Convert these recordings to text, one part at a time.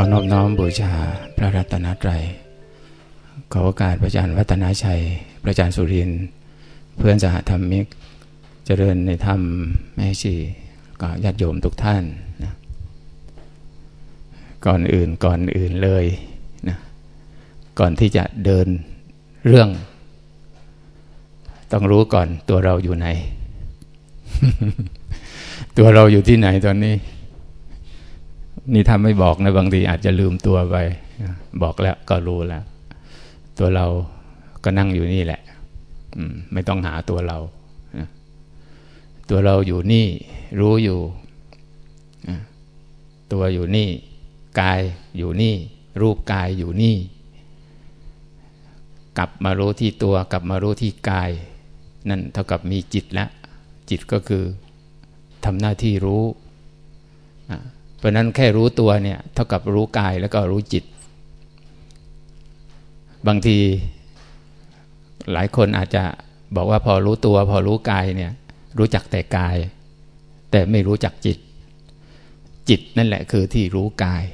ขอนอบน้อมบูชาพระรัตนตรัย ขอโอกาสพระอาจารย์วัฒนาชัย พระอาจารย์สุริน เพื่อนสหธรรมิก เจริญในธรรมแม่ชีก็ญาติโยมทุกท่านนะก่อนอื่นก่อนอื่นเลยนะก่อนที่จะเดินเรื่อง ต้องรู้ก่อนตัวเราอยู่ไหน ตัวเราอยู่ที่ไหนตอนนี้ นี่ทำไม่บอกนะบางทีอาจจะลืมตัวไป บอกแล้วก็รู้แล้ว ตัวเราก็นั่งอยู่นี่แหละไม่ต้องหาตัวเรา ตัวเราอยู่นี่ รู้อยู่ ตัวอยู่นี่ กายอยู่นี่ รูปกายอยู่นี่ กลับมารู้ที่ตัว กลับมารู้ที่กาย นั่นเท่ากับมีจิตแล้วจิตก็คือทำหน้าที่รู้ เพราะนั้นแค่รู้ตัวเนี่ยเท่ากับรู้กายแล้วก็รู้จิต บางทีหลายคนอาจจะบอกว่าพอรู้ตัว พอรู้กายเนี่ยรู้จักแต่กาย แต่ไม่รู้จักจิต จิตนั่นแหละคือที่รู้กาย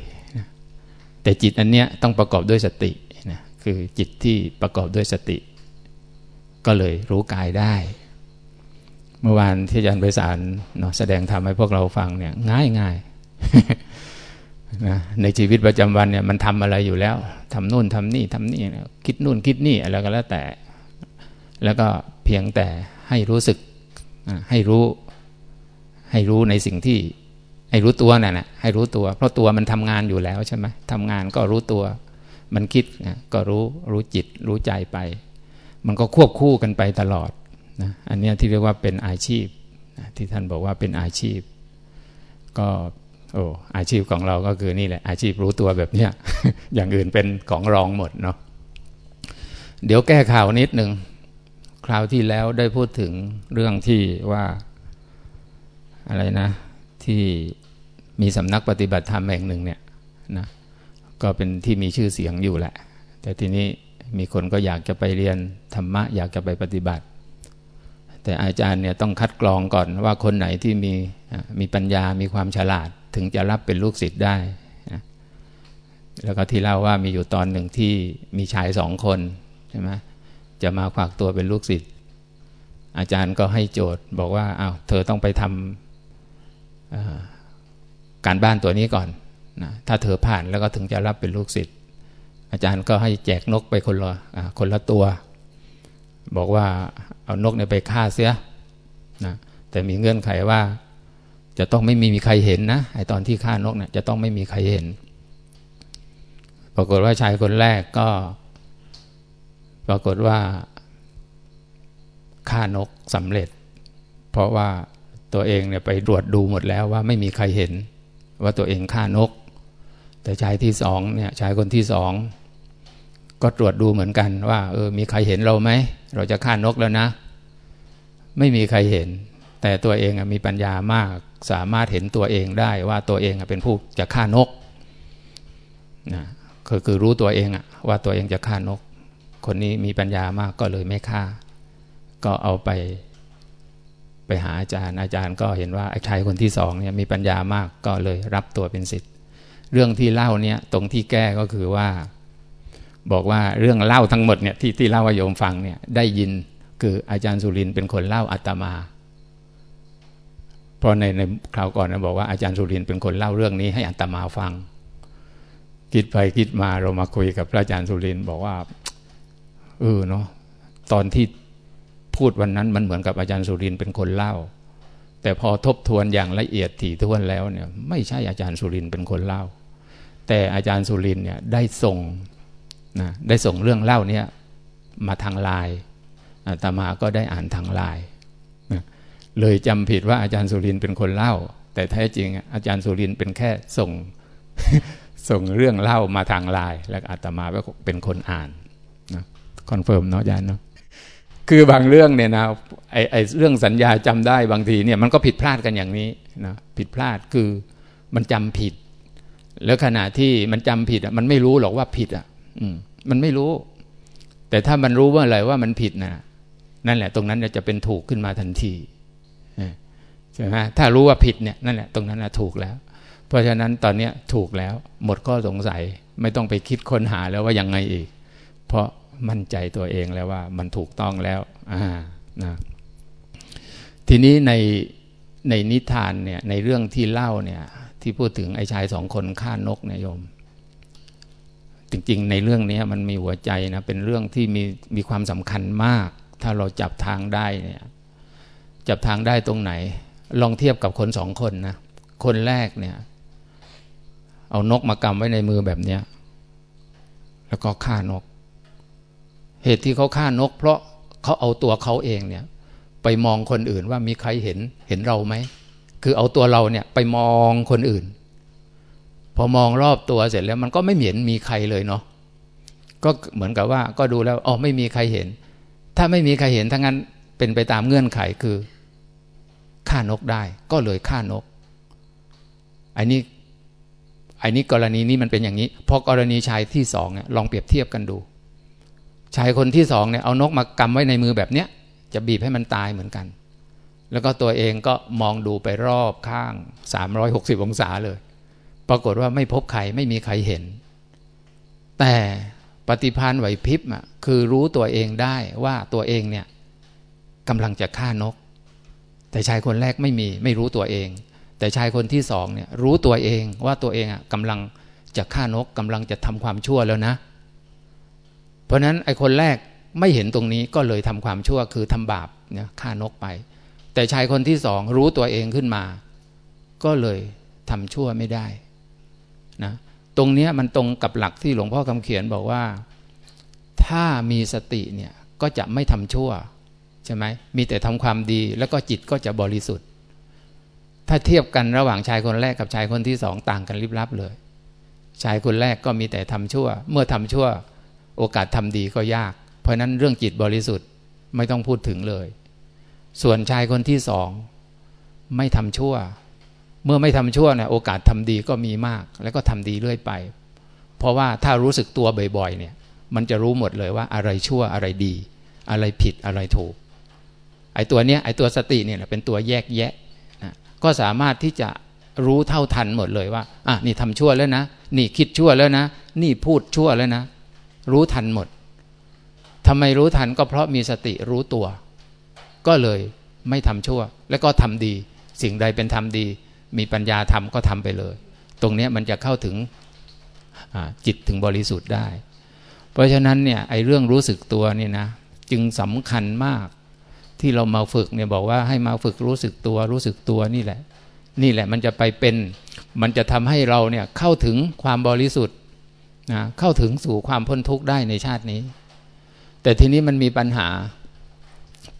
แต่จิตอันเนี้ยต้องประกอบด้วยสตินะคือจิตที่ประกอบด้วยสติ ก็เลยรู้กายได้ เมื่อวานที่อาจารย์ไปสารเนาะแสดงธรรมให้พวกเราฟังเนี่ยง่ายง่าย ในชีวิตประจำวันเนี่ยมันทำอะไรอยู่แล้วทำนู่นทำนี่ทำนี่คิดนู่นคิดนี่อะไรก็แล้วแต่ แล้วก็เพียงแต่ให้รู้สึกให้รู้ ให้รู้ในสิ่งที่ ให้รู้ตัวนั่นะให้รู้ตัว เพราะตัวมันทำงานอยู่แล้วใช่ไหมทำงานก็รู้ตัว มันคิดก็รู้รู้จิต รู้ใจไป มันก็ควบคู่กันไปตลอดนะอันนี้ที่เรียกว่าเป็นอาชีพที่ท่านบอกว่าเป็นอาชีพ ก็ โอ้อาชีพของเราก็คือนี่แหละ อาชีพรู้ตัวแบบเนี้ยอย่างอื่นเป็นของรองหมดเนาะเดี๋ยวแก้ข่าวนิดหนึ่งคราวที่แล้วได้พูดถึงเรื่องที่ว่าอะไรนะ ที่มีสำนักปฏิบัติธรรมแห่งหนึ่งเนี่ยนะก็เป็นที่มีชื่อเสียงอยู่แหละ แต่ทีนี้มีคนก็อยากจะไปเรียนธรรมะ อยากจะไปปฏิบัติ แต่อาจารย์เนี่ยต้องคัดกรองก่อนว่าคนไหนที่มีมีปัญญามีความฉลาด ถึงจะรับเป็นลูกศิษย์ได้ แล้วก็ที่เล่าว่ามีอยู่ตอนหนึ่งที่มีชายสองคนใช่ไหมจะมาฝากตัวเป็นลูกศิษย์อาจารย์ก็ให้โจทย์บอกว่าอา้าวเธอต้องไปทำการบ้านตัวนี้ก่อนนะถ้าเธอผ่านแล้วก็ถึงจะรับเป็นลูกศิษย์อาจารย์ก็ให้แจกนกไปคนละคนละตัว บอกว่าเอานกเนี่ยไปฆ่าเสียนะแต่มีเงื่อนไขว่า จะต้องไม่มีมีใครเห็นนะไอตอนที่ฆ่านกเนี่ยจะต้องไม่มีใครเห็น ปรากฏว่าชายคนแรกก็ ปรากฏว่าฆ่านกสำเร็จ เพราะว่าตัวเองเนี่ยไปตรวจดูหมดแล้วว่าไม่มีใครเห็น ว่าตัวเองฆ่านก แต่ชายที่สองเนี่ยชายคนที่สองก็ตรวจดูเหมือนกันว่าเออมีใครเห็นเราไหม เราจะฆ่านกแล้วนะ ไม่มีใครเห็น แต่ตัวเองมีปัญญามากสามารถเห็นตัวเองได้ว่าตัวเองเป็นผู้จะฆ่านกนะคือคือรู้ตัวเองว่าตัวเองจะฆ่านก คนนี้มีปัญญามากก็เลยไม่ฆ่า ก็เอาไปไปหาอาจารย์อาจารย์ก็เห็นว่าชายคนที่สองเนี่ยมีปัญญามากก็เลยรับตัวเป็นศิษย์เรื่องที่เล่าเนี่ยตรงที่แก้ก็คือว่า บอกว่าเรื่องเล่าทั้งหมดเนี่ยที่ที่เล่าว่าโยมฟังเนี่ยได้ยินคืออาจารย์สุรินเป็นคนเล่าอัตมา ราะในในคราวก่อนนะบอกว่าอาจารย์สุรินเป็นคนเล่าเรื่องนี้ให้อัตมาฟัง คิดไปคิดมาเรามาคุยกับพระอาจารย์สุรินบอกว่าเออเนาะตอนที่พูดวันนั้นมันเหมือนกับอาจารย์สุรินเป็นคนเล่า แต่พอทบทวนอย่างละเอียดถี่ถ้วนแล้วเนี่ย ไม่ใช่อาจารย์สุรินเป็นคนเล่า แต่อาจารย์สุรินเนี่ยได้ส่งนะได้ส่งเรื่องเล่าเนี่ยมาทางไลน์อาตมาก็ได้อ่านทางไลน์ เลยจำผิดว่าอาจารย์สุรินเป็นคนเล่า แต่แท้จริง อาจารย์สุรินเป็นแค่ส่งส่งเรื่องเล่ามาทางไลน์แล้วอาตมาเป็นคนอ่าน confirm เนาะอาจารย์เนาะคือบางเรื่องเนี่ยนะไอไอเรื่องสัญญาจำได้บางทีเนี่ยมันก็ผิดพลาดกันอย่างนี้นะผิดพลาดคือมันจำผิด แล้วขณะที่มันจำผิดอะมันไม่รู้หรอกว่าผิดอะ อืม มันไม่รู้ แต่ถ้ามันรู้ว่าอะไรว่ามันผิดนะนั่นแหละ ตรงนั้นจะเป็นถูกขึ้นมาทันที ใช่ไหมถ้ารู้ว่าผิดเนี่ยนั่นแหละตรงนั้นถูกแล้ว เพราะฉะนั้นตอนนี้ถูกแล้ว หมดข้อสงสัยไม่ต้องไปคิดค้นหาแล้วว่ายังไงอีก เพราะมั่นใจตัวเองแล้วว่ามันถูกต้องแล้วอ่านะทีนี้ในในนิทานเนี่ยในเรื่องที่เล่าเนี่ยที่พูดถึงไอ้ชายสองคนฆ่านกเนี่ยโยม จริงๆ ในเรื่องนี้มันมีหัวใจนะเป็นเรื่องที่มีมีความสำคัญมาก ถ้าเราจับทางได้เนี่ยจับทางได้ตรงไหน ลองเทียบกับคนสองคนนะ คนแรกเนี่ย เอานกมากำไว้ในมือแบบเนี้ยแล้วก็ฆ่านก เหตุที่เขาฆ่านก เพราะเขาเอาตัวเขาเองเนี่ย ไปมองคนอื่นว่ามีใครเห็นเห็นเราไหม คือเอาตัวเราเนี่ยไปมองคนอื่น พอมองรอบตัวเสร็จแล้ว มันก็ไม่เห็นมีใครเลยเนาะก็เหมือนกับว่าก็ดูแล้วอ๋อไม่มีใครเห็น ถ้าไม่มีใครเห็นทั้งนั้นเป็นไปตามเงื่อนไขคือ ฆ่านกได้ ก็เลยฆ่านกอันนี้อันนี้กรณีนี้มันเป็นอย่างนี้พอกรณีชายที่สองเนี่ยลองเปรียบเทียบกันดู ชายคนที่สองเนี่ยเอานกมากำไว้ในมือแบบเนี้ยจะบีบให้มันตายเหมือนกัน แล้วก็ตัวเองก็มองดูไปรอบข้าง 360 องศาเลย ปรากฏว่าไม่พบใครไม่มีใครเห็น แต่ปฏิพานไหวพริบอะคือรู้ตัวเองได้ว่าตัวเองเนี่ยกำลังจะฆ่านก แต่ชายคนแรกไม่มีไม่รู้ตัวเอง แต่ชายคนที่สองเนี่ยรู้ตัวเองว่าตัวเองอะกำลังจะฆ่านกกำลังจะทำความชั่วแล้วนะ เพราะนั้นไอ้คนแรกไม่เห็นตรงนี้ก็เลยทำความชั่วคือทำบาปเนี่ยฆ่านกไป แต่ชายคนที่สองรู้ตัวเองขึ้นมา ก็เลยทำชั่วไม่ได้นะตรงนี้มันตรงกับหลักที่หลวงพ่อคำเขียนบอกว่า ถ้ามีสติเนี่ยก็จะไม่ทำชั่ว ใช่ไหมมีแต่ทำความดีแล้วก็จิตก็จะบริสุทธิ์ ถ้าเทียบกันระหว่างชายคนแรกกับชายคนที่สองต่างกันลิบลับเลย ชายคนแรกก็มีแต่ทำชั่ว เมื่อทำชั่วโอกาสทำดีก็ยาก เพราะนั้นเรื่องจิตบริสุทธิ์ไม่ต้องพูดถึงเลย ส่วนชายคนที่สองไม่ทำชั่ว เมื่อไม่ทำชั่วเนี่ยโอกาสทำดีก็มีมาก แล้วก็ทำดีเรื่อยไป เพราะว่าถ้ารู้สึกตัวบ่อยๆเนี่ยมันจะรู้หมดเลยว่าอะไรชั่วอะไรดี อะไรผิดอะไรถูก ไอ้ตัวเนี้ยไอ้ตัวสติเนี่ยเป็นตัวแยกแยะก็สามารถที่จะรู้เท่าทันหมดเลยว่าอะนี่ทำชั่วแล้วนะ นี่คิดชั่วแล้วนะ นี่พูดชั่วแล้วนะ รู้ทันหมดทำไมรู้ทันก็เพราะมีสติรู้ตัว ก็เลยไม่ทำชั่ว แล้วก็ทำดี สิ่งใดเป็นทำดี มีปัญญาทำก็ทำไปเลย ตรงนี้มันจะเข้าถึงจิตถึงบริสุทธิ์ได้ เพราะฉะนั้นเนี่ยไอ้เรื่องรู้สึกตัวนี่นะ จึงสำคัญมาก ที่เรามาฝึกเนี่ยบอกว่าให้มาฝึกรู้สึกตัวรู้สึกตัวนี่แหละ นี่แหละมันจะไปเป็น มันจะทำให้เราเนี่ยเข้าถึงความบริสุทธิ์นะเข้าถึงสู่ความพ้นทุกข์ได้ในชาตินี้ แต่ทีนี้มันมีปัญหา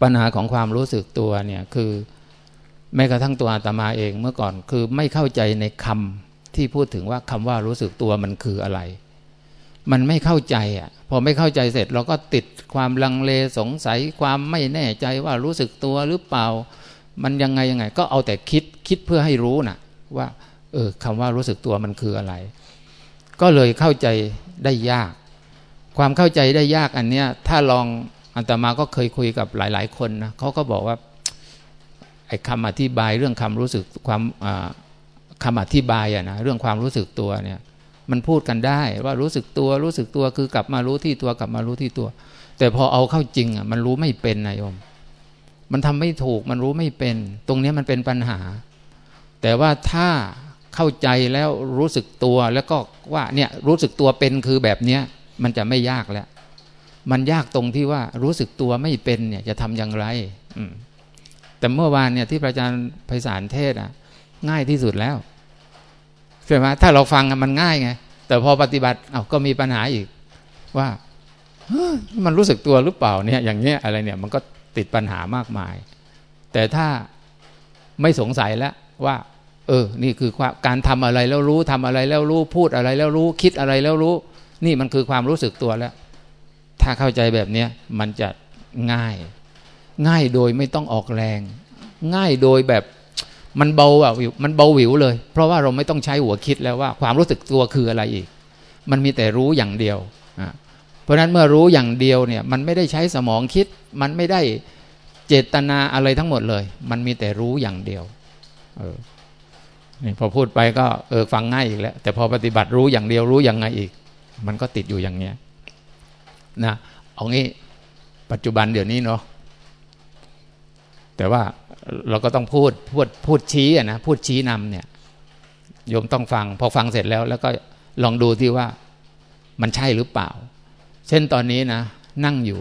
ปัญหาของความรู้สึกตัวเนี่ยคือแม้กระทั่งตัวอาตมาเองเมื่อก่อนคือไม่เข้าใจในคำที่พูดถึงว่าคำว่ารู้สึกตัวมันคืออะไร มันไม่เข้าใจอะ พอไม่เข้าใจเสร็จเราก็ติดความลังเลสงสัยความไม่แน่ใจว่ารู้สึกตัวหรือเปล่า มันยังไงยังไง ก็เอาแต่คิดคิดเพื่อให้รู้นะว่า เออคำว่ารู้สึกตัวมันคืออะไร ก็เลยเข้าใจได้ยาก ความเข้าใจได้ยากอันเนี้ย ถ้าลองอันตมาก็เคยคุยกับหลาย ๆ คนนะเขาก็บอกว่าไอ้คำอธิบายเรื่องคำรู้สึกความคำอธิบายอะนะเรื่องความรู้สึกตัวเนี่ย มันพูดกันได้ว่ารู้สึกตัวรู้สึกตัวคือกลับมารู้ที่ตัวกลับมารู้ที่ตัว แต่พอเอาเข้าจริงอะมันรู้ไม่เป็นนายโยมมันทำไม่ถูกมันรู้ไม่เป็น ตรงนี้มันเป็นปัญหา แต่ว่าถ้าเข้าใจแล้วรู้สึกตัวแล้วก็ว่าเนี่ยรู้สึกตัวเป็นคือแบบเนี้ยมันจะไม่ยากแล้ว มันยากตรงที่ว่ารู้สึกตัวไม่เป็นเนี่ยจะทำอย่างไรอืแต่เมื่อวานเนี่ยที่พระอาจารย์ไพศาลเทศอะ ง่ายที่สุดแล้ว ใช่ไหมถ้าเราฟังมันง่ายไงแต่พอปฏิบัติเอาก็มีปัญหาอีก ว่ามันรู้สึกตัวหรือเปล่าเนี่ย อย่างเงี้ยอะไรเนี่ย มันก็ติดปัญหามากมาย แต่ถ้าไม่สงสัยแล้วว่า เออ นี่คือการทำอะไรแล้วรู้ทำอะไรแล้วรู้พูดอะไรแล้วรู้คิดอะไรแล้วรู้ นี่มันคือความรู้สึกตัวแล้ว ถ้าเข้าใจแบบเนี้ยมันจะง่าย ง่ายโดยไม่ต้องออกแรง ง่ายโดยแบบ มันเบาอะมันเบาหวิวเลย เพราะว่าเราไม่ต้องใช้หัวคิดแล้วว่า ความรู้สึกตัวคืออะไรอีก มันมีแต่รู้อย่างเดียวเพราะฉะนั้นเมื่อรู้อย่างเดียวเนี่ยมันไม่ได้ใช้สมองคิด มันไม่ได้เจตนาอะไรทั้งหมดเลย มันมีแต่รู้อย่างเดียวเออนี่พอพูดไปก็เออฟังง่ายอีกแล้ว แต่พอปฏิบัติรู้อย่างเดียวรู้อยังไงอีก มันก็ติดอยู่อย่างเนี้ยนะเอางี้ปัจจุบันเดี๋ยวนี้เนาะแต่ว่า เราก็ต้องพูดพูดพูดชี้อะนะพูดชี้นำเนี่ยโยมต้องฟัง พอฟังเสร็จแล้ว แล้วก็ลองดูที่ว่ามันใช่หรือเปล่า เช่นตอนนี้นะ นั่งอยู่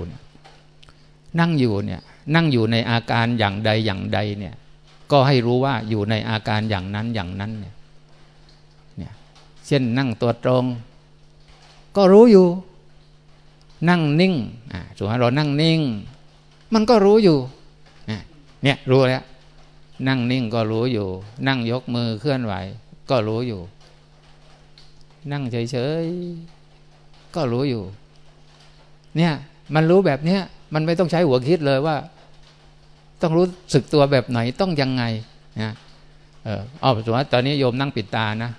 นั่งอยู่เนี่ย นั่งอยู่ในอาการอย่างใดอย่างใดเนี่ย ก็ให้รู้ว่าอยู่ในอาการอย่างนั้นอย่างนั้นเนี่ยเนี่ยเช่นนั่งตัวตรง ก็รู้อยู่ นั่งนิ่งอ่าสมมติเรานั่งนิ่ง มันก็รู้อยู่ เนี่ยรู้แล้ว นั่งนิ่งก็รู้อยู่ นั่งยกมือเคลื่อนไหว ก็รู้อยู่ นั่งเฉยๆก็รู้อยู่ เนี่ย มันรู้แบบเนี้ยมันไม่ต้องใช้หัวคิดเลยว่า ต้องรู้สึกตัวแบบไหนต้องยังไงนะเออเอาสมมติตอนนี้โยมนั่งปิดตานะ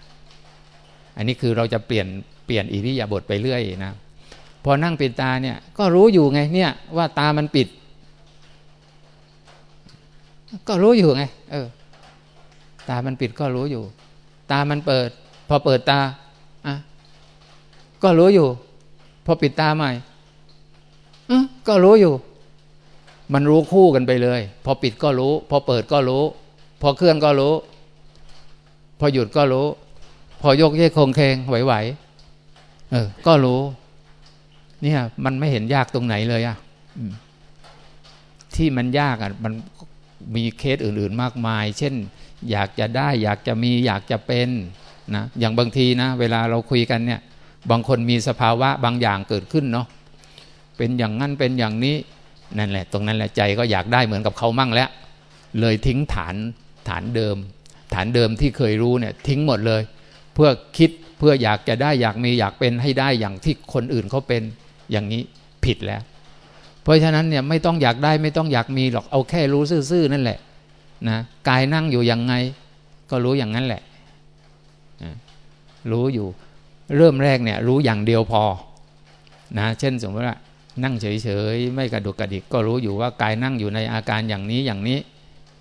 อันนี้คือเราจะเปลี่ยนเปลี่ยนอิริยาบถไปเรื่อยนะพอนั่งปิดตาเนี่ย ก็รู้อยู่ไงเนี่ย ว่าตามันปิด ก็รู้อยู่ไง เออ ตามันปิดก็รู้อยู่ ตามันเปิด พอเปิดตาอะก็รู้อยู่ พอปิดตาใหม่อืก็รู้อยู่ มันรู้คู่กันไปเลย พอปิดก็รู้ พอเปิดก็รู้ พอเคลื่อนก็รู้ พอหยุดก็รู้ พอยกเยกคงเคงไหวๆเออ ก็รู้ เนี่ย มันไม่เห็นยากตรงไหนเลยอะที่มันยากอะมัน มีเคสอื่นๆมากมาย เช่น อยากจะได้อยากจะมีอยากจะเป็นนะอย่างบางทีนะ เวลาเราคุยกันเนี่ยบางคนมีสภาวะบางอย่างเกิดขึ้นเนาะเป็นอย่างนั้นเป็นอย่างนี้นั่นแหละ ตรงนั้นแหละใจก็อยากได้เหมือนกับเขามั่งแล้ว เลยทิ้งฐานฐานเดิม ฐานเดิมที่เคยรู้เนี่ยทิ้งหมดเลย เพื่อคิดเพื่ออยากจะได้อยากมีอยากเป็นให้ได้อย่างที่คนอื่นเขาเป็นอย่างนี้ผิดแล้ว เพราะฉะนั้นเนี่ยไม่ต้องอยากได้ไม่ต้องอยากมีหรอกเอาแค่รู้ซื่อๆนั่นแหละนะกายนั่งอยู่ยังไง ก็รู้อย่างนั้นแหละรู้อยู่เริ่มแรกเนี่ยรู้อย่างเดียวพอนะเช่นสมมติว่านั่งเฉยๆไม่กระดุกกระดิกก็รู้อยู่ว่ากายนั่งอยู่ในอาการอย่างนี้อย่างนี้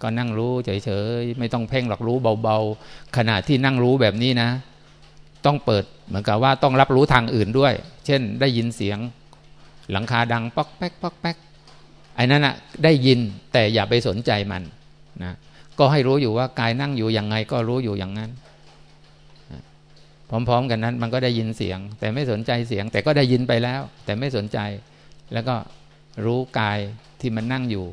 ก็นั่งรู้เฉยๆไม่ต้องเพ่งหรอกรู้เบาๆขณะที่นั่งรู้แบบนี้นะ ต้องเปิดเหมือนกับว่าต้องรับรู้ทางอื่นด้วย เช่นได้ยินเสียง หลังคาดังป๊อกแป๊กป๊อกแป๊กไอ้นั่นอะได้ยินแต่อย่าไปสนใจมันนะก็ให้รู้อยู่ว่ากายนั่งอยู่ยังไงก็รู้อยู่อย่างนั้นพร้อม ๆ กันนั้น มันก็ได้ยินเสียง แต่ไม่สนใจเสียง แต่ก็ได้ยินไปแล้ว แต่ไม่สนใจ แล้วก็รู้กายที่มันนั่งอยู่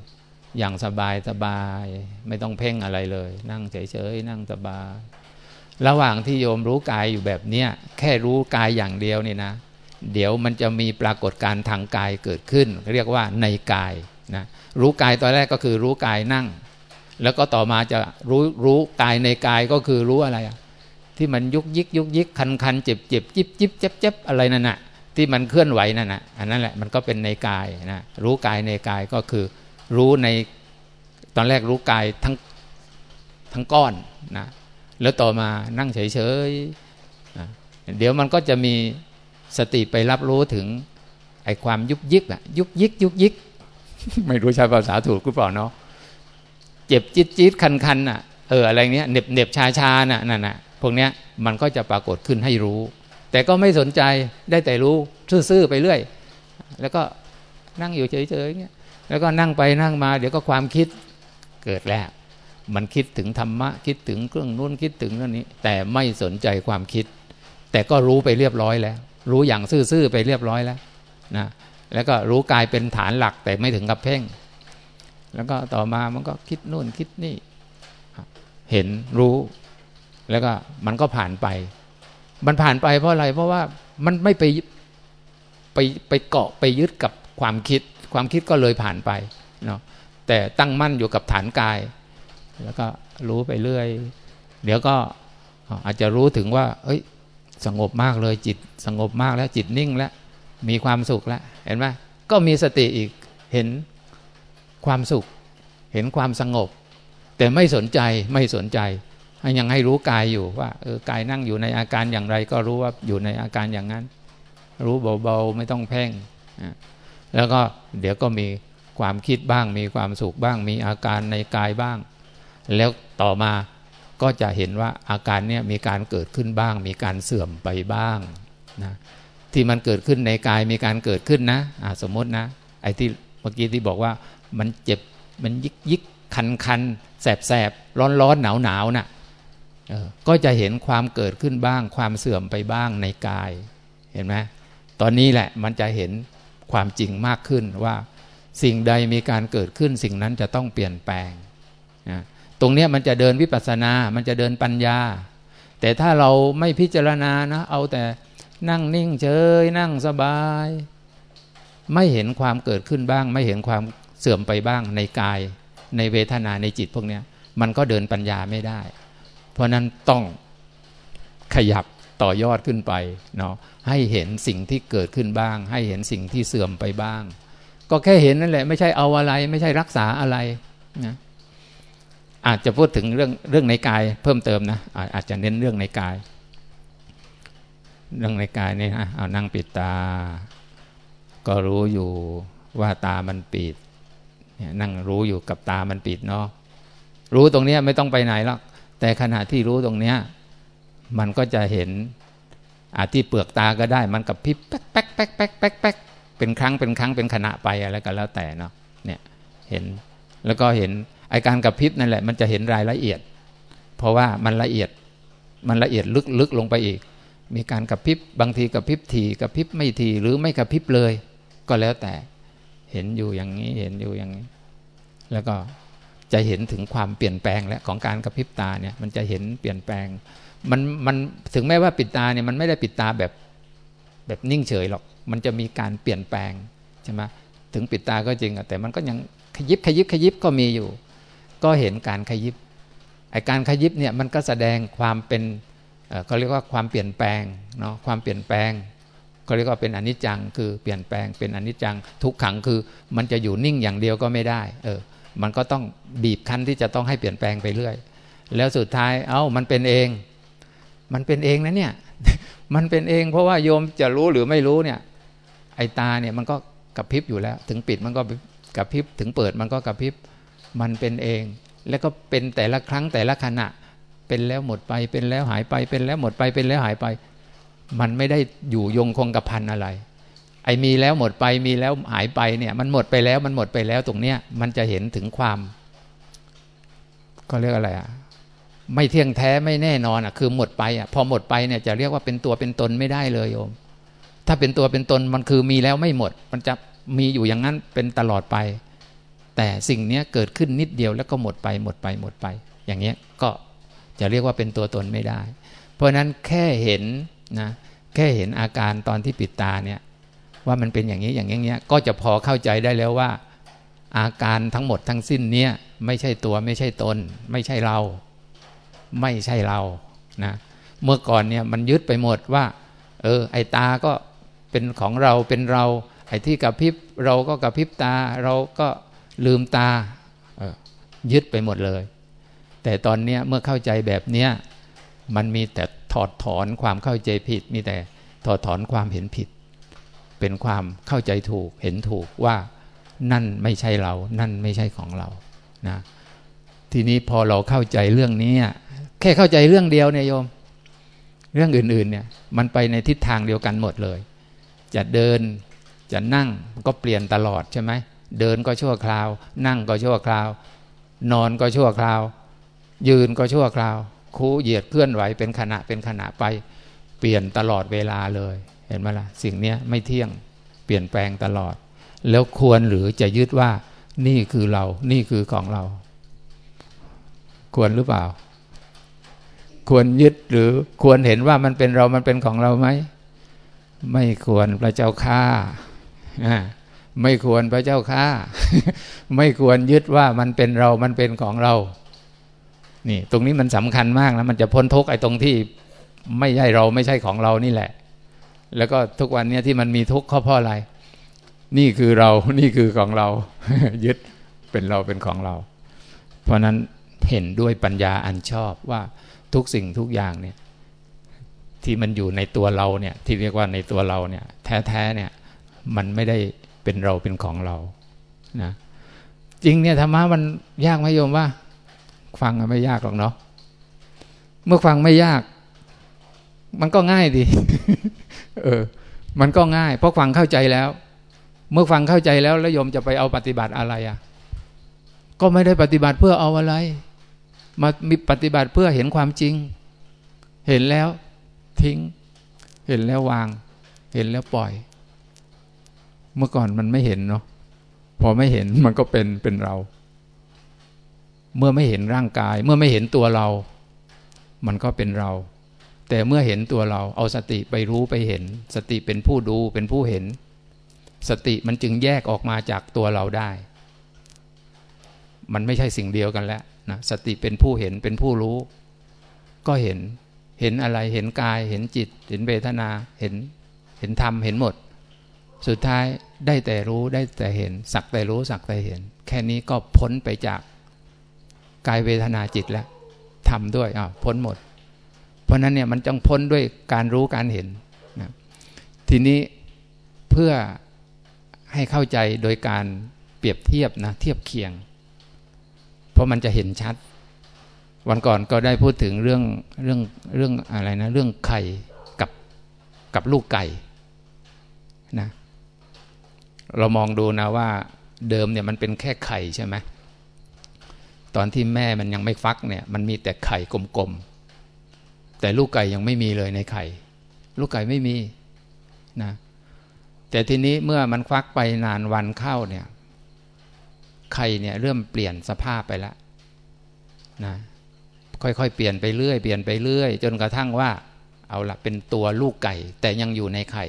อย่างสบายสบาย ไม่ต้องเพ่งอะไรเลย นั่งเฉยๆนั่งสบาย ระหว่างที่โยมรู้กายอยู่แบบเนี้ยแค่รู้กายอย่างเดียวนี่นะ เดี๋ยวมันจะมีปรากฏการทางกายเกิดขึ้น เรียกว่าในกายนะรู้กายตอนแรกก็คือรู้กายนั่ง แล้วก็ต่อมาจะรู้รู้กายในกายก็คือรู้อะไรที่มันยุกยิกยุกยิกคันคันเจ็บเจ็บจิบจิบเจ็บเจ็บอะไรนั่นน่ะที่มันเคลื่อนไหวนั่นน่ะอันนั้นแหละมันก็เป็นในกายนะรู้กายในกายก็คือรู้ในตอนแรกรู้กายทั้งทั้งก้อนนะแล้วต่อมานั่งเฉยๆนะเดี๋ยวมันก็จะมี สติไปรับรู้ถึงไอ้ความยุบยิกอะยุบยิกยุบยิก ไม่รู้ใช้ภาษาถูกหรือเปล่าเนาะเจ็บจิตจิตคันคันอะเอออะไรเนี้ยเหน็บเหน็บชาชาน่ะนั่นน่ะพวกเนี้ยมันก็จะปรากฏขึ้นให้รู้ แต่ก็ไม่สนใจได้แต่รู้ซื่อๆไปเรื่อย แล้วก็นั่งอยู่เฉยๆเงี้ยแล้วก็นั่งไปนั่งมา เดี๋ยวก็ความคิดเกิดแล้ว มันคิดถึงธรรมะ คิดถึงเครื่องนู้นคิดถึงเรื่องนี้ แต่ไม่สนใจความคิด แต่ก็รู้ไปเรียบร้อยแล้ว รู้อย่างซื่อๆไปเรียบร้อยแล้วนะแล้วก็รู้กายเป็นฐานหลักแต่ไม่ถึงกับเพ่ง แล้วก็ต่อมามันก็คิดนู่นคิดนี่ เห็นรู้ แล้วก็มันก็ผ่านไป มันผ่านไปเพราะอะไร เพราะว่ามันไม่ไปไปไปเกาะไปยึดกับความคิด ความคิดก็เลยผ่านไปเนาะแต่ตั้งมั่นอยู่กับฐานกาย แล้วก็รู้ไปเรื่อย เดี๋ยวก็อาจจะรู้ถึงว่า เอ้ย สงบมากเลยจิตสงบมากแล้วจิตนิ่งแล้วมีความสุขแล้วเห็นไหมก็มีสติอีกเห็นความสุข เห็นความสงบ แต่ไม่สนใจไม่สนใจยังให้รู้กายอยู่ว่าเออกายนั่งอยู่ในอาการอย่างไร ก็รู้ว่าอยู่ในอาการอย่างนั้น รู้เบาๆไม่ต้องเพ่งแล้วก็เดี๋ยวก็มีความคิดบ้าง มีความสุขบ้าง มีอาการในกายบ้าง แล้วต่อมา ก็จะเห็นว่าอาการเนี่ยมีการเกิดขึ้นบ้าง มีการเสื่อมไปบ้างนะที่มันเกิดขึ้นในกายมีการเกิดขึ้นนะะสมมตินะไอ้ที่เมื่อกี้ที่บอกว่ามันเจ็บมันยิกยิกคันคันแสบแสบร้อนร้อนหนาวหนาวนะ่ะก็จะเห็นความเกิดขึ้นบ้าง ความเสื่อมไปบ้างในกายเห็นไหมตอนนี้แหละมันจะเห็นความจริงมากขึ้นว่า สิ่งใดมีการเกิดขึ้นสิ่งนั้นจะต้องเปลี่ยนแปลงนะ ตรงนี้มันจะเดินวิปัสสนา มันจะเดินปัญญา แต่ถ้าเราไม่พิจารณานะ เอาแต่นั่งนิ่งเฉยนั่งสบาย ไม่เห็นความเกิดขึ้นบ้าง ไม่เห็นความเสื่อมไปบ้างในกาย ในเวทนาในจิตพวกนี้มันก็เดินปัญญาไม่ได้ เพราะนั้นต้องขยับต่อยอดขึ้นไปเนาะให้เห็นสิ่งที่เกิดขึ้นบ้าง ให้เห็นสิ่งที่เสื่อมไปบ้าง ก็แค่เห็นนั่นแหละ ไม่ใช่เอาอะไร ไม่ใช่รักษาอะไรนะ อาจจะพูดถึงเรื่องเรื่องในกายเพิ่มเติมนะอาจจะเน้นเรื่องในกาย เรื่องในกายนี่นะเอานั่งปิดตา ก็รู้อยู่ว่าตามันปิดนั่งรู้อยู่กับตามันปิดเนาะรู้ตรงนี้ไม่ต้องไปไหนหรอกแต่ขณะที่รู้ตรงเนี้ยมันก็จะเห็นอาที่เปลือกตาก็ได้ มันกับพิบแป๊กแป๊กแป๊กแป๊กแป๊กแป๊กเป็นครั้งเป็นครั้งเป็นขณะไปอะไรก็แล้วแต่เนาะเนี่ยเห็นแล้วก็เห็น ไอการกระพริบนั่นแหละมันจะเห็นรายละเอียด เพราะว่ามันละเอียดมันละเอียดลึกลึกลงไปอีก มีการกระพริบบางทีกระพริบทีกระพริบไม่ทีหรือไม่กระพริบเลย ก็แล้วแต่เห็นอยู่อย่างนี้เห็นอยู่อย่างนี้ แล้วก็จะเห็นถึงความเปลี่ยนแปลงและของการกระพริบตาเนี่ยมันจะเห็นเปลี่ยนแปลงมันมันถึงแม้ว่าปิดตาเนี่ยมันไม่ได้ปิดตาแบบแบบนิ่งเฉยหรอก มันจะมีการเปลี่ยนแปลงใช่ไหมถึงปิดตาก็จริงอะแต่มันก็ยังขยิบขยิบขยิบก็มีอยู่ ก็เห็นการขยิบไอการขยิบเนี่ยมันก็แสดงความเป็นเขาเรียกว่าความเปลี่ยนแปลงเนาะความเปลี่ยนแปลงเขาเรียกว่าเป็นอนิจจังคือเปลี่ยนแปลงเป็นอนิจจังทุกขังคือมันจะอยู่นิ่งอย่างเดียวก็ไม่ได้เออมันก็ต้องบีบคั้นที่จะต้องให้เปลี่ยนแปลงไปเรื่อย แล้วสุดท้ายเอา้ามันเป็นเอง มันเป็นเองนะเนี่ยมันเป็นเองเพราะว่าโยมจะรู้หรือไม่รู้เนี่ย ไอตาเนี่ยมันก็กระพริบอยู่แล้ว ถึงปิดมันก็กระพริบถึงเปิดมันก็กระพริบ มันเป็นเอง แล้วก็เป็นแต่ละครั้งแต่ละขณะ เป็นแล้วหมดไป เป็นแล้วหายไป เป็นแล้วหมดไป เป็นแล้วหายไป มันไม่ได้อยู่ยงคงกระพันอะไร ไอ้มีแล้วหมดไป มีแล้วหายไปเนี่ย มันหมดไปแล้ว มันหมดไปแล้วตรงเนี้ย มันจะเห็นถึงความ ก็เรียกอะไรอะ ไม่เที่ยงแท้ไม่แน่นอนอะ คือหมดไปอะ พอหมดไปเนี่ยจะเรียกว่าเป็นตัวเป็นตนไม่ได้เลยโยม ถ้าเป็นตัวเป็นตนมันคือมีแล้วไม่หมด มันจะมีอยู่อย่างนั้นเป็นตลอดไป แต่สิ่งนี้เกิดขึ้นนิดเดียวแล้วก็หมดไปหมดไปหมดไป อย่างเงี้ยก็จะเรียกว่าเป็นตัวตนไม่ได้ เพราะนั้นแค่เห็นนะแค่เห็นอาการตอนที่ปิดตาเนี่ยว่ามันเป็นอย่างนี้อย่างเงี้ยก็จะพอเข้าใจได้แล้วว่า อาการทั้งหมดทั้งสิ้นเนี้ยไม่ใช่ตัวไม่ใช่ตน ไม่ใช่เรา ไม่ใช่เรานะเมื่อก่อนเนี่ยมันยึดไปหมดว่า เออ ไอตาก็เป็นของเราเป็นเรา ไอที่กระพริบเราก็กระพริบตาเราก็ ลืมตายึดไปหมดเลย แต่ตอนเนี้ยเมื่อเข้าใจแบบเนี้ยมันมีแต่ถอดถอนความเข้าใจผิด มีแต่ถอดถอนความเห็นผิด เป็นความเข้าใจถูกเห็นถูกว่านั่นไม่ใช่เรา นั่นไม่ใช่ของเรานะทีนี้พอเราเข้าใจเรื่องนี้แค่เข้าใจเรื่องเดียวเนี่ยโยม เรื่องอื่น ๆ เนี่ย มันไปในทิศทางเดียวกันหมดเลย จะเดินจะนั่งก็เปลี่ยนตลอดใช่ไหม เดินก็ชั่วคราว นั่งก็ชั่วคราว นอนก็ชั่วคราว ยืนก็ชั่วคราว คูเหยียดเคลื่อนไหวเป็นขณะเป็นขณะไป เปลี่ยนตลอดเวลาเลย เห็นไหมล่ะ สิ่งนี้ไม่เที่ยงเปลี่ยนแปลงตลอด แล้วควรหรือจะยึดว่า นี่คือเรา นี่คือของเรา ควรหรือเปล่า ควรยึดหรือควรเห็นว่ามันเป็นเรามันเป็นของเราไหมไม่ควรพระเจ้าข้า ไม่ควรพระเจ้าข้าไม่ควรยึดว่ามันเป็นเรา มันเป็นของเรา นี่ ตรงนี้มันสำคัญมากนะมันจะพ้นทุกข์ไอ้ตรงที่ไม่ใช่เราไม่ใช่ของเรานี่แหละ แล้วก็ทุกวันนี้ที่มันมีทุกข์เพราะอะไร นี่คือเรา นี่คือของเรา ยึดเป็นเราเป็นของเรา เพราะนั้นเห็นด้วยปัญญาอันชอบว่าทุกสิ่งทุกอย่างเนี่ย ที่มันอยู่ในตัวเราเนี่ย ที่เรียกว่าในตัวเราเนี่ย แท้ๆเนี่ย มันไม่ได้ เป็นเราเป็นของเรานะจริงเนี่ยธรรมะมันยากไหมโยมว่า ฟังไม่ยากหรอกเนาะเมื่อฟังไม่ยาก มันก็ง่ายดีเออ มันก็ง่าย เพราะฟังเข้าใจแล้ว เมื่อฟังเข้าใจแล้วแล้วโยมจะไปเอาปฏิบัติอะไรอะ ก็ไม่ได้ปฏิบัติเพื่อเอาอะไร มามีปฏิบัติเพื่อเห็นความจริง เห็นแล้วทิ้ง เห็นแล้ววาง เห็นแล้วปล่อย เมื่อก่อนมันไม่เห็นเนาะพอไม่เห็นมันก็เป็นเป็นเรา เมื่อไม่เห็นร่างกาย เมื่อไม่เห็นตัวเรา มันก็เป็นเรา แต่เมื่อเห็นตัวเรา เอาสติไปรู้ไปเห็น สติเป็นผู้ดูเป็นผู้เห็น สติมันจึงแยกออกมาจากตัวเราได้ มันไม่ใช่สิ่งเดียวกันแล้วนะสติเป็นผู้เห็นเป็นผู้รู้ ก็เห็นเห็นอะไรเห็นกายเห็นจิต เห็นเวทนาเห็นเห็นธรรมเห็นหมด สุดท้ายได้แต่รู้ได้แต่เห็น สักแต่รู้สักแต่เห็น แค่นี้ก็พ้นไปจากกายเวทนาจิตแล้วทำด้วยอ่าพ้นหมด เพราะนั้นเนี่ยมันต้องพ้นด้วยการรู้การเห็นนะทีนี้เพื่อให้เข้าใจโดยการเปรียบเทียบนะเทียบเคียง เพราะมันจะเห็นชัด วันก่อนก็ได้พูดถึงเรื่องเรื่องเรื่องอะไรนะ เรื่องไข่กับกับลูกไก่นะ เรามองดูนะว่าเดิมเนี่ยมันเป็นแค่ไข่ใช่ไหมตอนที่แม่มันยังไม่ฟักเนี่ยมันมีแต่ไข่กลมๆ แต่ลูกไก่ยังไม่มีเลยในไข่ ลูกไก่ไม่มีนะแต่ทีนี้เมื่อมันฟักไปนานวันเข้าเนี่ยไข่เนี่ยเริ่มเปลี่ยนสภาพไปแล้วนะค่อยๆเปลี่ยนไปเรื่อยเปลี่ยนไปเรื่อย จนกระทั่งว่า เอาละเป็นตัวลูกไก่ แต่ยังอยู่ในไข่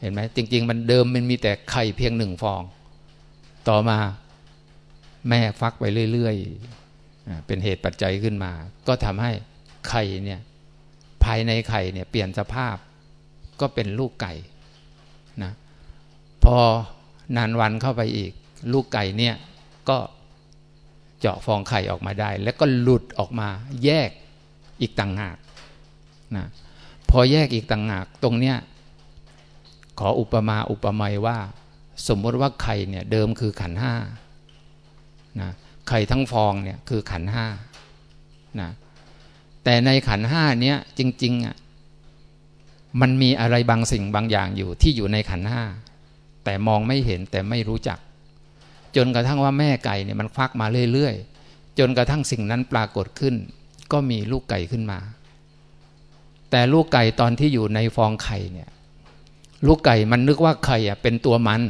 เห็นไหมจริง ๆ มันเดิมมันมีแต่ไข่เพียงหนึ่งฟอง ต่อมาแม่ฟักไปเรื่อยๆเป็นเหตุปัจจัยขึ้นมา ก็ทำให้ไข่เนี่ยภายในไข่เนี่ยเปลี่ยนสภาพก็เป็นลูกไก่นะพอนานวันเข้าไปอีก ลูกไก่เนี่ยก็เจาะฟองไข่ออกมาได้ แล้วก็หลุดออกมาแยกอีกต่างหากนะพอแยกอีกต่างหากตรงเนี้ย ขออุปมาอุปไมยว่า สมมติว่าไข่เนี่ยเดิมคือขันห้านะไข่ทั้งฟองเนี่ยคือขันห้านะแต่ในขันห้าเนี้ยจริงๆอะมันมีอะไรบางสิ่งบางอย่างอยู่ที่อยู่ในขันห้าแต่มองไม่เห็นแต่ไม่รู้จัก จนกระทั่งว่าแม่ไก่เนี่ยมันฟักมาเรื่อยๆจนกระทั่งสิ่งนั้นปรากฏขึ้น ก็มีลูกไก่ขึ้นมา แต่ลูกไก่ตอนที่อยู่ในฟองไข่เนี่ย ลูกไก่มันนึกว่าไข่อะเป็นตัวมัน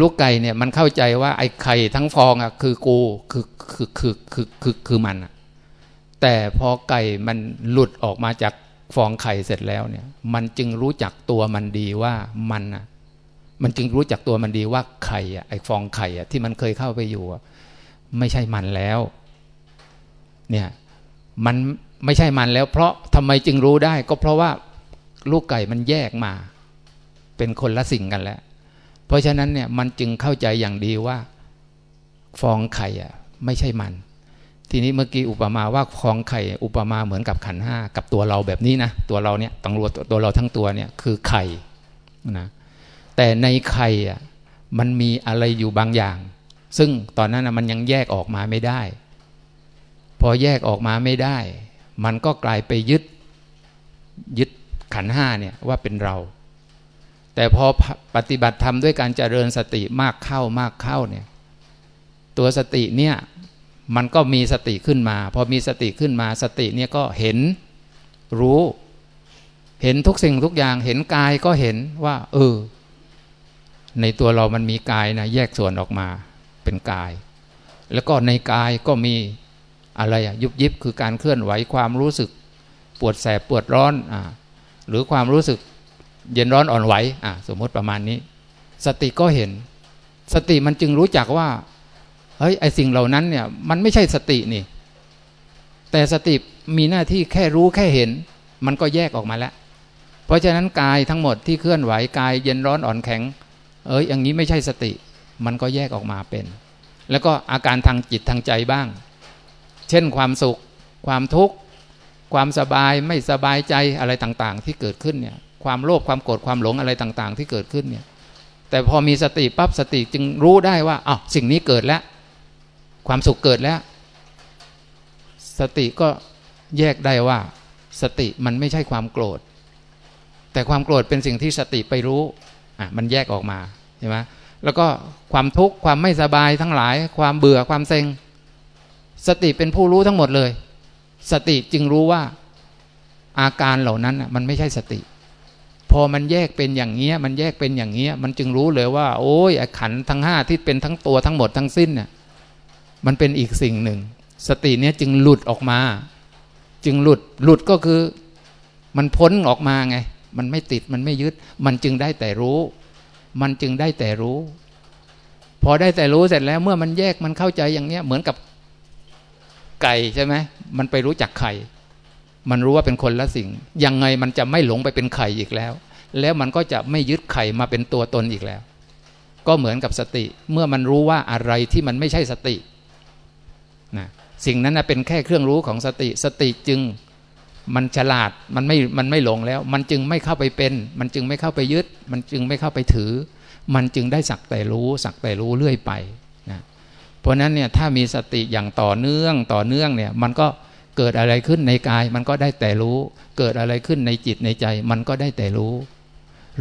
ลูกไก่เนี่ย มันเข้าใจว่าไอ้ไข่ทั้งฟองอะคือกูคือคือคือคือคือคือมันอะ แต่พอไก่มันหลุดออกมาจากฟองไข่เสร็จแล้วเนี่ย มันจึงรู้จักตัวมันดีว่ามันอะ มันจึงรู้จักตัวมันดีว่าไข่อะไอ้ฟองไข่อะที่มันเคยเข้าไปอยู่ไม่ใช่มันแล้ว เนี่ย มันไม่ใช่มันแล้ว เพราะทำไมจึงรู้ได้ ก็เพราะว่า ลูกไก่มันแยกมา เป็นคนละสิ่งกันแล้ว เพราะฉะนั้นเนี่ยมันจึงเข้าใจอย่างดีว่า ฟองไข่อะไม่ใช่มัน ทีนี้เมื่อกี้อุปมาว่าฟองไข่อุปมาเหมือนกับขันห้ากับตัวเราแบบนี้นะตัวเราเนี่ยตังรวตัวเราทั้งตัวเนี่ยคือไข่นะแต่ในไข่อะมันมีอะไรอยู่บางอย่าง ซึ่งตอนนั้นมันยังแยกออกมาไม่ได้ พอแยกออกมาไม่ได้ มันก็กลายไปยึดยึด ขันห้าเนี่ยว่าเป็นเรา แต่พอปฏิบัติธรรมด้วยการเจริญสติมากเข้ามากเข้าเนี่ยตัวสติเนี่ยมันก็มีสติขึ้นมา พอมีสติขึ้นมาสติเนี่ยก็เห็นรู้ เห็นทุกสิ่งทุกอย่างเห็นกายก็เห็นว่า เออ ในตัวเรามันมีกายนะแยกส่วนออกมาเป็นกาย แล้วก็ในกายก็มีอะไรอะยุบยิบคือการเคลื่อนไหวความรู้สึก ปวดแสบปวดร้อนอ่า หรือความรู้สึกเย็นร้อนอ่อนไหวอะสมมติประมาณนี้ สติก็เห็น สติมันจึงรู้จักว่าเฮ้ยไอสิ่งเหล่านั้นเนี่ยมันไม่ใช่สตินี่ แต่สติมีหน้าที่แค่รู้แค่เห็น มันก็แยกออกมาแล้ว เพราะฉะนั้นกายทั้งหมดที่เคลื่อนไหวกายเย็นร้อนอ่อนแข็ง เอ้ยอย่างนี้ไม่ใช่สติ มันก็แยกออกมาเป็น แล้วก็อาการทางจิตทางใจบ้าง เช่นความสุข ความทุกข์ ความสบายไม่สบายใจอะไรต่างๆ ที่เกิดขึ้นเนี่ยความโลภความโกรธความหลงอะไรต่างๆ ที่เกิดขึ้นเนี่ยแต่พอมีสติปั๊บสติจึงรู้ได้ว่าอ้าวสิ่งนี้เกิดแล้ว ความสุขเกิดแล้ว สติก็แยกได้ว่า สติมันไม่ใช่ความโกรธ แต่ความโกรธเป็นสิ่งที่สติไปรู้อะมันแยกออกมาใช่ไหมแล้วก็ความทุกข์ความไม่สบายทั้งหลาย ความเบื่อความเซ็ง สติเป็นผู้รู้ทั้งหมดเลย สติจึงรู้ว่าอาการเหล่านั้นมันไม่ใช่สติ พอมันแยกเป็นอย่างเงี้ย มันแยกเป็นอย่างเงี้ย มันจึงรู้เลยว่า โอ้ยขันทั้งห้าที่เป็นทั้งตัวทั้งหมดทั้งสิ้นน่ยมันเป็นอีกสิ่งหนึ่ง สติเนี้ยจึงหลุดออกมา จึงหลุดหลุดก็คือ มันพ้นออกมาไง มันไม่ติดมันไม่ยึด มันจึงได้แต่รู้ มันจึงได้แต่รู้ พอได้แต่รู้เสร็จแล้ว เมื่อมันแยกมันเข้าใจอย่างเนี้ยเหมือนกับ ไก่ใช่ไหมมันไปรู้จักไข่มันรู้ว่าเป็นคนละสิ่ง ยังไงมันจะไม่หลงไปเป็นไข่อีกแล้ว แล้วมันก็จะไม่ยึดไข่มาเป็นตัวตนอีกแล้ว ก็เหมือนกับสติ เมื่อมันรู้ว่าอะไรที่มันไม่ใช่สตินะสิ่งนั้นเป็นแค่เครื่องรู้ของสติ สติจึงมันฉลาดมันไม่มันไม่หลงแล้ว มันจึงไม่เข้าไปเป็น มันจึงไม่เข้าไปยึด มันจึงไม่เข้าไปถือ มันจึงได้สักแต่รู้สักแต่รู้เรื่อยไป เพราะนั้นเนี่ยถ้ามีสติอย่างต่อเนื่องต่อเนื่องเนี่ยมันก็เกิดอะไรขึ้นในกาย มันก็ได้แต่รู้ เกิดอะไรขึ้นในจิตในใจ มันก็ได้แต่รู้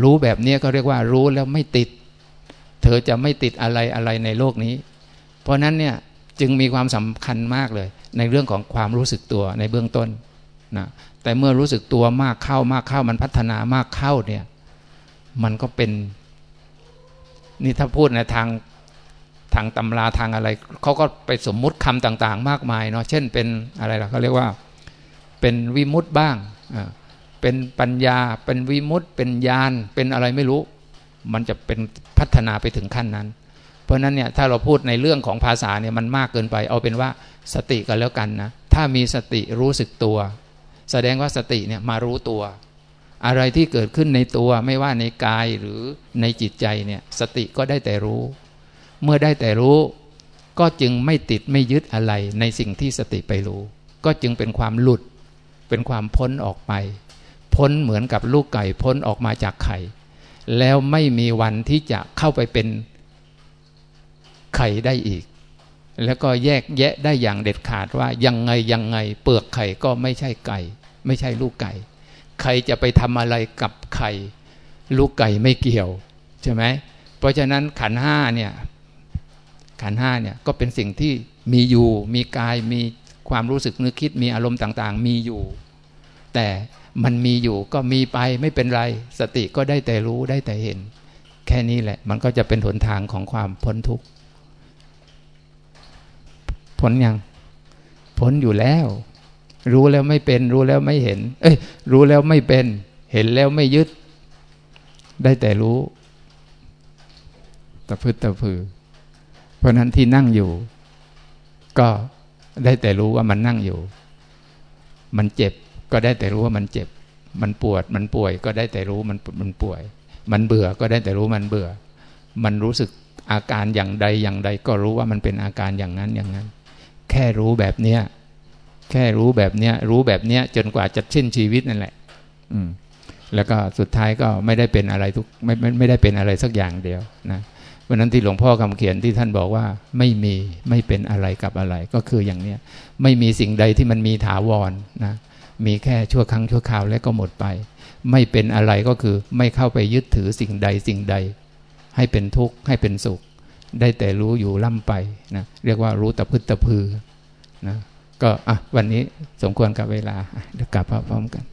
รู้แบบนี้ก็เรียกว่ารู้แล้วไม่ติด เธอจะไม่ติดอะไรอะไรในโลกนี้ เพราะนั้นเนี่ยจึงมีความสำคัญมากเลย ในเรื่องของความรู้สึกตัวในเบื้องต้นนะแต่เมื่อรู้สึกตัวมากเข้ามากเข้ามันพัฒนามากเข้าเนี่ยมันก็เป็นนี่ถ้าพูดในทาง ทางตำราทางอะไรเขาก็ไปสมมุติคำต่างๆ มากมายเนาะเช่นเป็นอะไรล่ะเขาเรียกว่าเป็นวิมุตต์บ้างเป็นปัญญาเป็นวิมุตต์เป็นญาณเป็นอะไรไม่รู้ มันจะเป็นพัฒนาไปถึงขั้นนั้น เพราะนั้นเนี่ยถ้าเราพูดในเรื่องของภาษาเนี่ยมันมากเกินไป เอาเป็นว่าสติกันแล้วกันนะถ้ามีสติรู้สึกตัว แสดงว่าสติเนี่ยมารู้ตัว อะไรที่เกิดขึ้นในตัวไม่ว่าในกายหรือในจิตใจเนี่ยสติก็ได้แต่รู้ เมื่อได้แต่รู้ ก็จึงไม่ติดไม่ยึดอะไรในสิ่งที่สติไปรู้ ก็จึงเป็นความหลุด เป็นความพ้นออกไป พ้นเหมือนกับลูกไก่พ้นออกมาจากไข่ แล้วไม่มีวันที่จะเข้าไปเป็นไข่ได้อีก แล้วก็แยกแยะได้อย่างเด็ดขาดว่ายังไงยังไง เปลือกไข่ก็ไม่ใช่ไก่ ไม่ใช่ลูกไก่ ใครจะไปทำอะไรกับไข่ ลูกไก่ไม่เกี่ยว ใช่ไหมเพราะฉะนั้นขันห้าเนี่ย ขันห้าเนี่ยก็เป็นสิ่งที่มีอยู่ มีกายมีความรู้สึกนึกคิดมีอารมณ์ต่างๆ มีอยู่ แต่มันมีอยู่ก็มีไปไม่เป็นไร สติก็ได้แต่รู้ได้แต่เห็น แค่นี้แหละ มันก็จะเป็นหนทางของความพ้นทุกข์พ้นยังพ้นอยู่แล้ว รู้แล้วไม่เป็น รู้แล้วไม่เห็น เอ้ย รู้แล้วไม่เป็น เห็นแล้วไม่ยึด ได้แต่รู้ ตะพืดตะพือ เพราะนั้นที่นั่งอยู่ ก็ได้แต่รู้ว่ามันนั่งอยู่ มันเจ็บก็ได้แต่รู้ว่ามันเจ็บ มันปวดมันป่วย ก็ได้แต่รู้มันมันป่วย มันเบื่อก็ได้แต่รู้มันเบื่อ มันรู้สึกอาการอย่างใดอย่างใด ก็รู้ว่ามันเป็นอาการอย่างนั้นอย่างนั้น แค่รู้แบบเนี้ยแค่รู้แบบเนี้ยรู้แบบเนี้ยจนกว่าจะสิ้นชีวิตนั่นแหละ อืมแล้วก็สุดท้ายก็ไม่ได้เป็นอะไรทุกไม่ไม่ไม่ได้เป็นอะไรสักอย่างเดียวนะ วันนั้นที่หลวงพ่อคำเขียนที่ท่านบอกว่า ไม่มีไม่เป็นอะไรกับอะไร ก็คืออย่างเนี้ยไม่มีสิ่งใดที่มันมีถาวรนนะมีแค่ชั่วครั้งชั่วคราวแล้วก็หมดไป ไม่เป็นอะไรก็คือไม่เข้าไปยึดถือสิ่งใดสิ่งใด ให้เป็นทุกข์ให้เป็นสุข ได้แต่รู้อยู่ล่ำไปนะเรียกว่ารู้ตะพึดตะพือนะก็อะวันนี้สมควรกับเวลาเดี๋ยวกลับพร้อมกัน